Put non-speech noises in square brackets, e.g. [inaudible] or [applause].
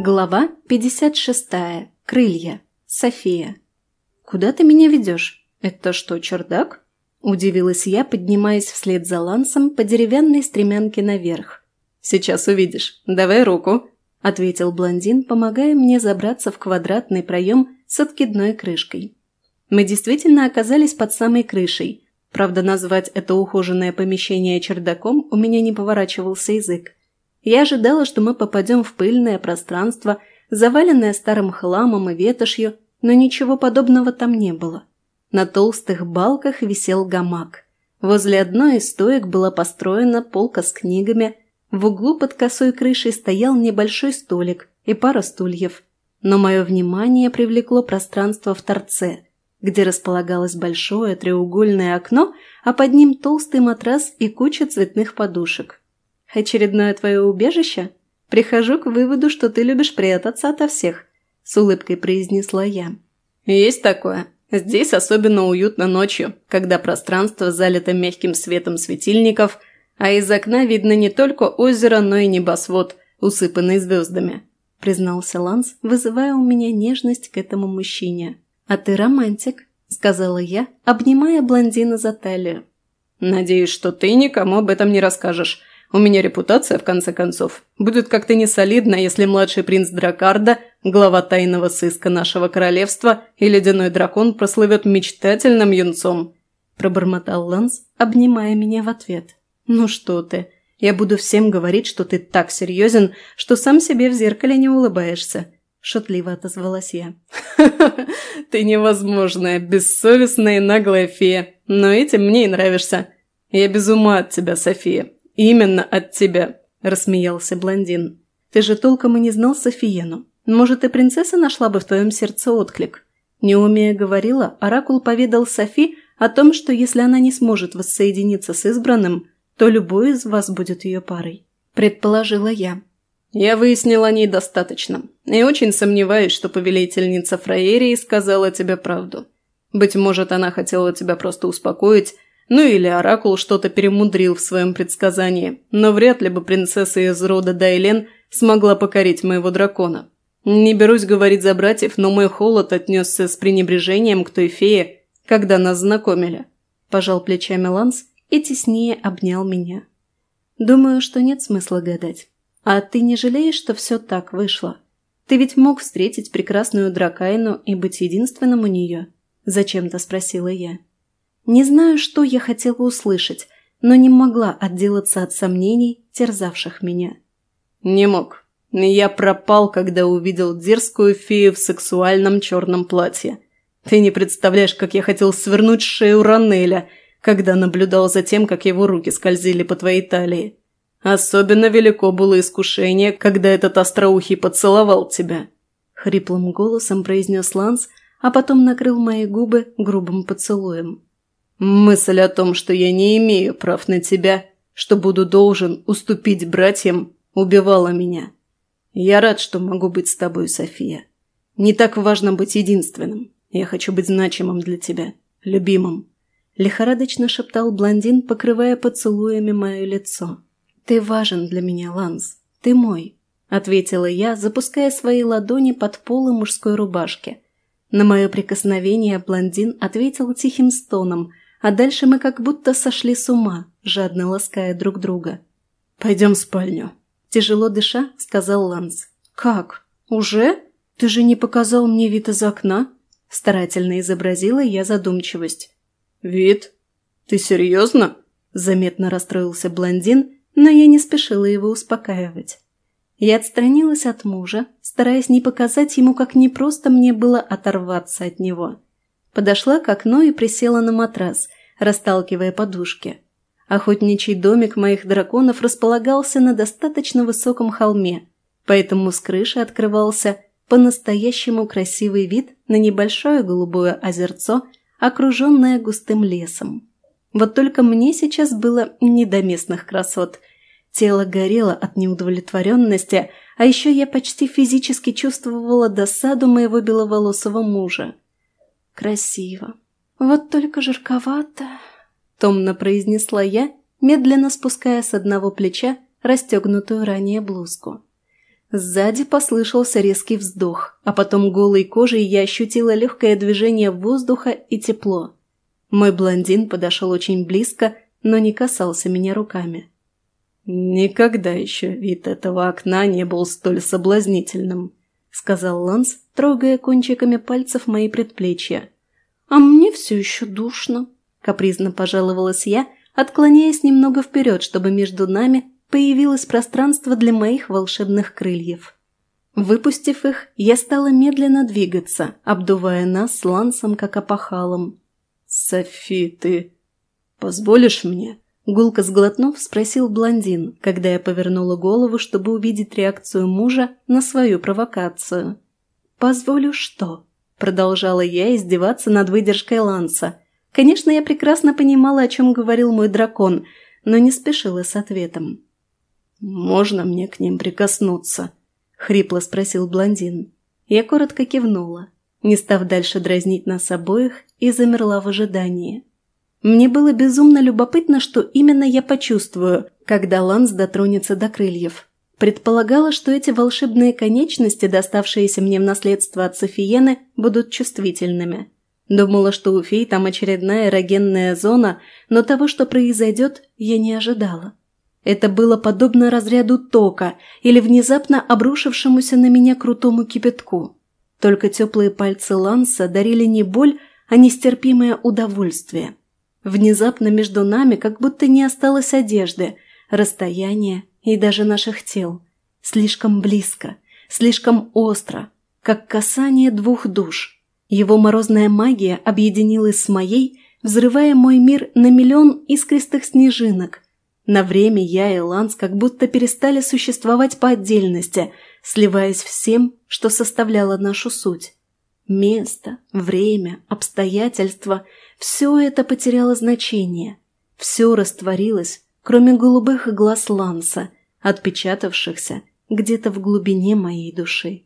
Глава 56. Крылья. София. «Куда ты меня ведешь? Это что, чердак?» Удивилась я, поднимаясь вслед за Лансом по деревянной стремянке наверх. «Сейчас увидишь. Давай руку», – ответил блондин, помогая мне забраться в квадратный проем с откидной крышкой. Мы действительно оказались под самой крышей. Правда, назвать это ухоженное помещение чердаком у меня не поворачивался язык. Я ожидала, что мы попадем в пыльное пространство, заваленное старым хламом и ветошью, но ничего подобного там не было. На толстых балках висел гамак. Возле одной из стоек была построена полка с книгами, в углу под косой крышей стоял небольшой столик и пара стульев. Но мое внимание привлекло пространство в торце, где располагалось большое треугольное окно, а под ним толстый матрас и куча цветных подушек. «Очередное твое убежище? Прихожу к выводу, что ты любишь прятаться ото всех», – с улыбкой произнесла я. «Есть такое. Здесь особенно уютно ночью, когда пространство залито мягким светом светильников, а из окна видно не только озеро, но и небосвод, усыпанный звездами», – признался Ланс, вызывая у меня нежность к этому мужчине. «А ты романтик», – сказала я, обнимая блондина за талию. «Надеюсь, что ты никому об этом не расскажешь. У меня репутация, в конце концов. Будет как-то несолидно, если младший принц Дракарда, глава тайного сыска нашего королевства и ледяной дракон прослывет мечтательным юнцом», – пробормотал Ланс, обнимая меня в ответ. «Ну что ты, я буду всем говорить, что ты так серьезен, что сам себе в зеркале не улыбаешься», – шутливо отозвалась я. [laughs] ты невозможная, бессовестная и наглая фея, но этим мне и нравишься. Я без ума от тебя, София, «Именно от тебя», – рассмеялся блондин. «Ты же толком и не знал Софиену. Может, и принцесса нашла бы в твоем сердце отклик?» Не умея говорила, Оракул поведал Софи о том, что если она не сможет воссоединиться с избранным, то любой из вас будет ее парой. Предположила я. Я выяснила о ней достаточно, и очень сомневаюсь, что повелительница Фраерии сказала тебе правду. Быть может, она хотела тебя просто успокоить ну или Оракул что-то перемудрил в своем предсказании, но вряд ли бы принцесса из рода Дайлен смогла покорить моего дракона. Не берусь говорить за братьев, но мой холод отнесся с пренебрежением к той фее, когда нас знакомили. Пожал плечами Ланс и теснее обнял меня. Думаю, что нет смысла гадать. А ты не жалеешь, что все так вышло? Ты ведь мог встретить прекрасную Дракайну и быть единственным у нее? Зачем-то спросила я. Не знаю, что я хотела услышать, но не могла отделаться от сомнений, терзавших меня. «Не мог. Я пропал, когда увидел дерзкую фею в сексуальном черном платье. Ты не представляешь, как я хотел свернуть шею Ранеля, когда наблюдал за тем, как его руки скользили по твоей талии. Особенно велико было искушение, когда этот остроухий поцеловал тебя». Хриплым голосом произнес Ланс, а потом накрыл мои губы грубым поцелуем. Мысль о том, что я не имею прав на тебя, что буду должен уступить братьям, убивала меня. Я рад, что могу быть с тобой, София. Не так важно быть единственным. Я хочу быть значимым для тебя, любимым. Лихорадочно шептал блондин, покрывая поцелуями мое лицо. «Ты важен для меня, Ланс. Ты мой», — ответила я, запуская свои ладони под полы мужской рубашки. На мое прикосновение блондин ответил тихим стоном, а дальше мы как будто сошли с ума, жадно лаская друг друга. «Пойдем в спальню», – тяжело дыша, сказал Ланс. «Как? Уже? Ты же не показал мне вид из окна?» Старательно изобразила я задумчивость. «Вид? Ты серьезно?» Заметно расстроился блондин, но я не спешила его успокаивать. Я отстранилась от мужа, стараясь не показать ему, как непросто мне было оторваться от него. Подошла к окну и присела на матрас, расталкивая подушки. Охотничий домик моих драконов располагался на достаточно высоком холме, поэтому с крыши открывался по-настоящему красивый вид на небольшое голубое озерцо, окруженное густым лесом. Вот только мне сейчас было не до местных красот. Тело горело от неудовлетворенности, а еще я почти физически чувствовала досаду моего беловолосого мужа. Красиво. Вот только жарковато, томно произнесла я, медленно спуская с одного плеча расстегнутую ранее блузку. Сзади послышался резкий вздох, а потом голой кожей я ощутила легкое движение воздуха и тепло. Мой блондин подошел очень близко, но не касался меня руками. «Никогда еще вид этого окна не был столь соблазнительным», — сказал Ланс, трогая кончиками пальцев мои предплечья. «А мне все еще душно», — капризно пожаловалась я, отклоняясь немного вперед, чтобы между нами появилось пространство для моих волшебных крыльев. Выпустив их, я стала медленно двигаться, обдувая нас с Лансом как опахалом. «Софи, ты позволишь мне?» Гулко сглотнув, спросил блондин, когда я повернула голову, чтобы увидеть реакцию мужа на свою провокацию. «Позволю что?» – продолжала я издеваться над выдержкой Ланса. Конечно, я прекрасно понимала, о чем говорил мой дракон, но не спешила с ответом. «Можно мне к ним прикоснуться?» – хрипло спросил блондин. Я коротко кивнула, не став дальше дразнить нас обоих, и замерла в ожидании. Мне было безумно любопытно, что именно я почувствую, когда Ланс дотронется до крыльев. Предполагала, что эти волшебные конечности, доставшиеся мне в наследство от Софиены, будут чувствительными. Думала, что у фей там очередная эрогенная зона, но того, что произойдет, я не ожидала. Это было подобно разряду тока или внезапно обрушившемуся на меня крутому кипятку. Только теплые пальцы Ланса дарили не боль, а нестерпимое удовольствие. Внезапно между нами как будто не осталось одежды, расстояния и даже наших тел. Слишком близко, слишком остро, как касание двух душ. Его морозная магия объединилась с моей, взрывая мой мир на миллион искристых снежинок – на время я и Ланс как будто перестали существовать по отдельности, сливаясь всем, что составляло нашу суть. Место, время, обстоятельства – все это потеряло значение. Все растворилось, кроме голубых глаз Ланса, отпечатавшихся где-то в глубине моей души.